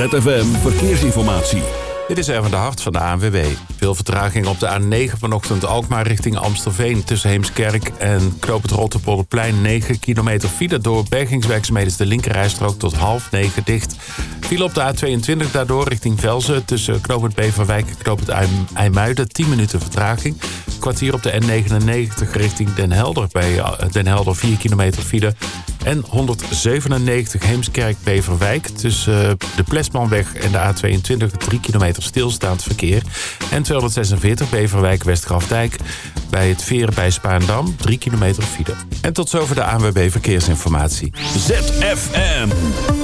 ZFM Verkeersinformatie. Dit is even de hart van de ANWB. Veel vertraging op de A9 vanochtend Alkmaar richting Amstelveen... tussen Heemskerk en Knoop het Rotterpolderplein. 9 kilometer file door bergingswerkzaamheden... is de linkerrijstrook tot half 9 dicht. File op de A22 daardoor richting Velzen... tussen Knoop het Beverwijk en Knoop het IJmuiden. 10 minuten vertraging. Kwartier op de N99 richting Den Helder. Bij eh, Den Helder 4 kilometer file... En 197 Heemskerk-Beverwijk tussen eh, de Plesmanweg en de A22 3 kilometer stilstaand verkeer. En 246 Beverwijk-Westgrafdijk bij het Veren bij Spaandam 3 kilometer file. En tot zover de ANWB Verkeersinformatie. ZFM.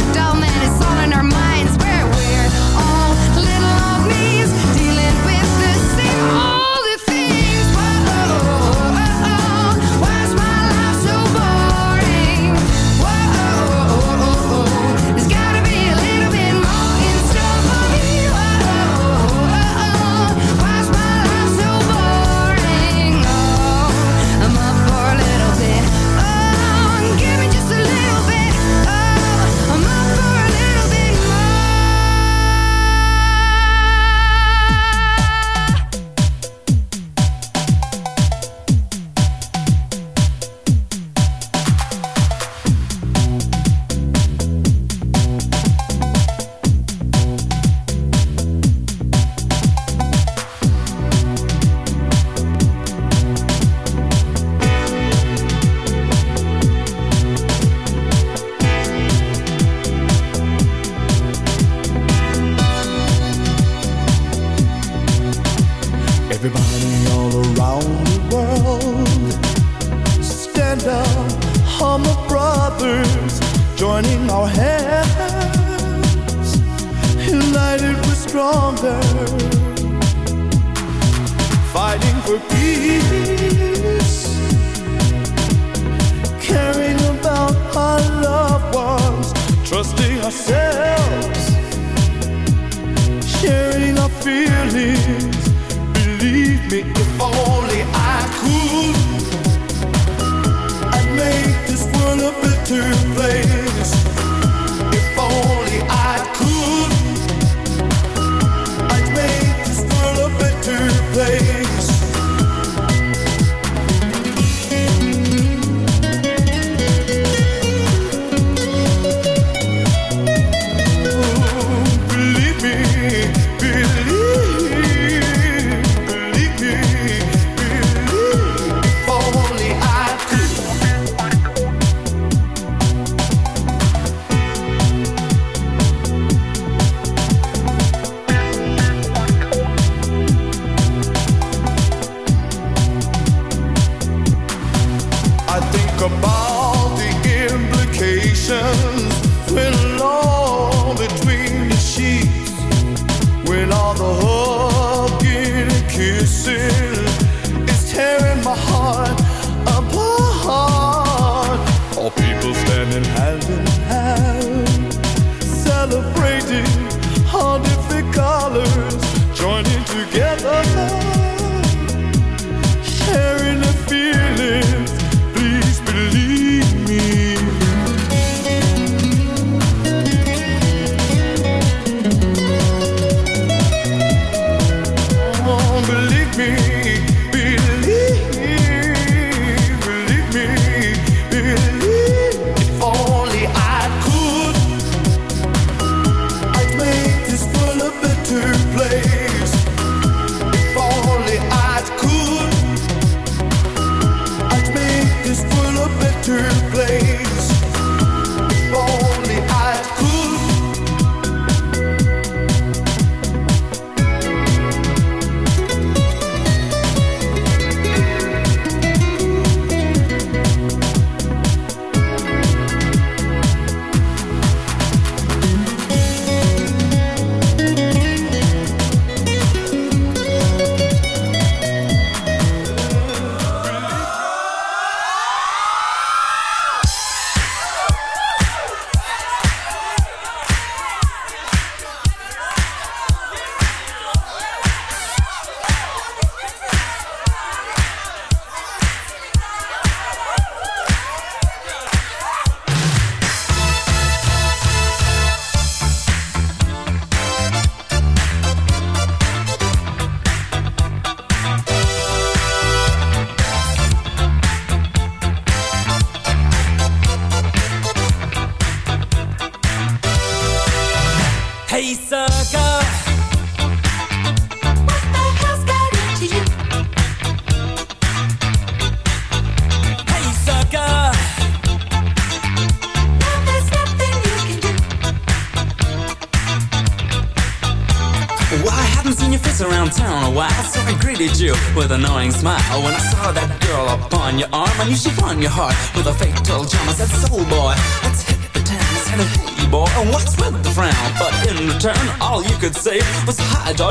so dumb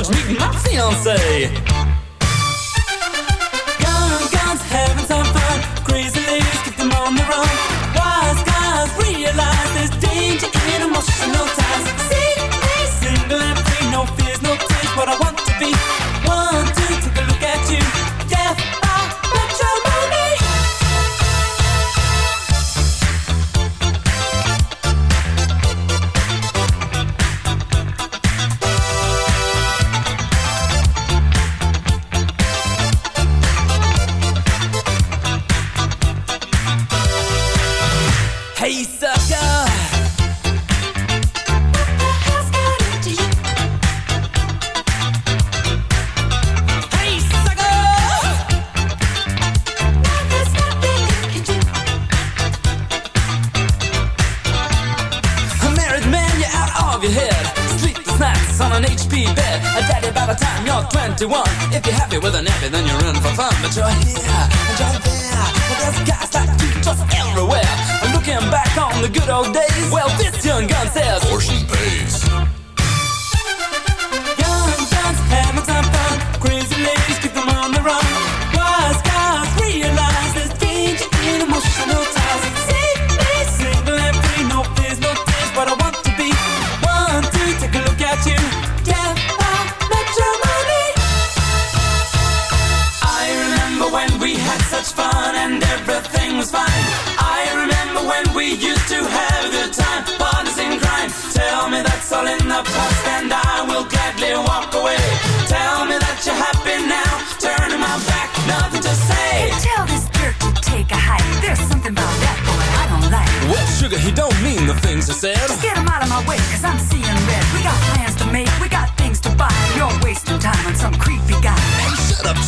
Meet me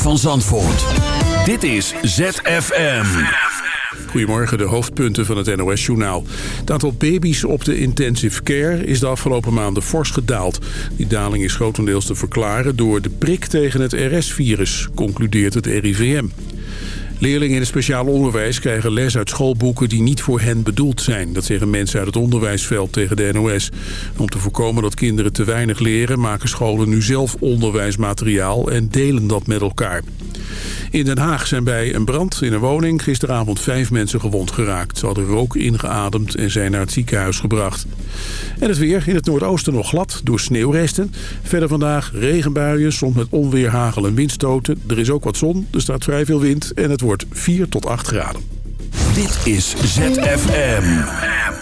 Van Zandvoort. Dit is ZFM. Goedemorgen, de hoofdpunten van het NOS-journaal. Het aantal baby's op de intensive care is de afgelopen maanden fors gedaald. Die daling is grotendeels te verklaren door de prik tegen het RS-virus, concludeert het RIVM. Leerlingen in het speciaal onderwijs krijgen les uit schoolboeken die niet voor hen bedoeld zijn. Dat zeggen mensen uit het onderwijsveld tegen de NOS. Om te voorkomen dat kinderen te weinig leren maken scholen nu zelf onderwijsmateriaal en delen dat met elkaar. In Den Haag zijn bij een brand in een woning gisteravond vijf mensen gewond geraakt. Ze hadden rook ingeademd en zijn naar het ziekenhuis gebracht. En het weer in het noordoosten nog glad door sneeuwresten. Verder vandaag regenbuien, soms met onweer, hagel en windstoten. Er is ook wat zon, er staat vrij veel wind en het wordt 4 tot 8 graden. Dit is ZFM.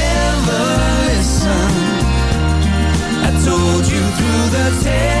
through the tears.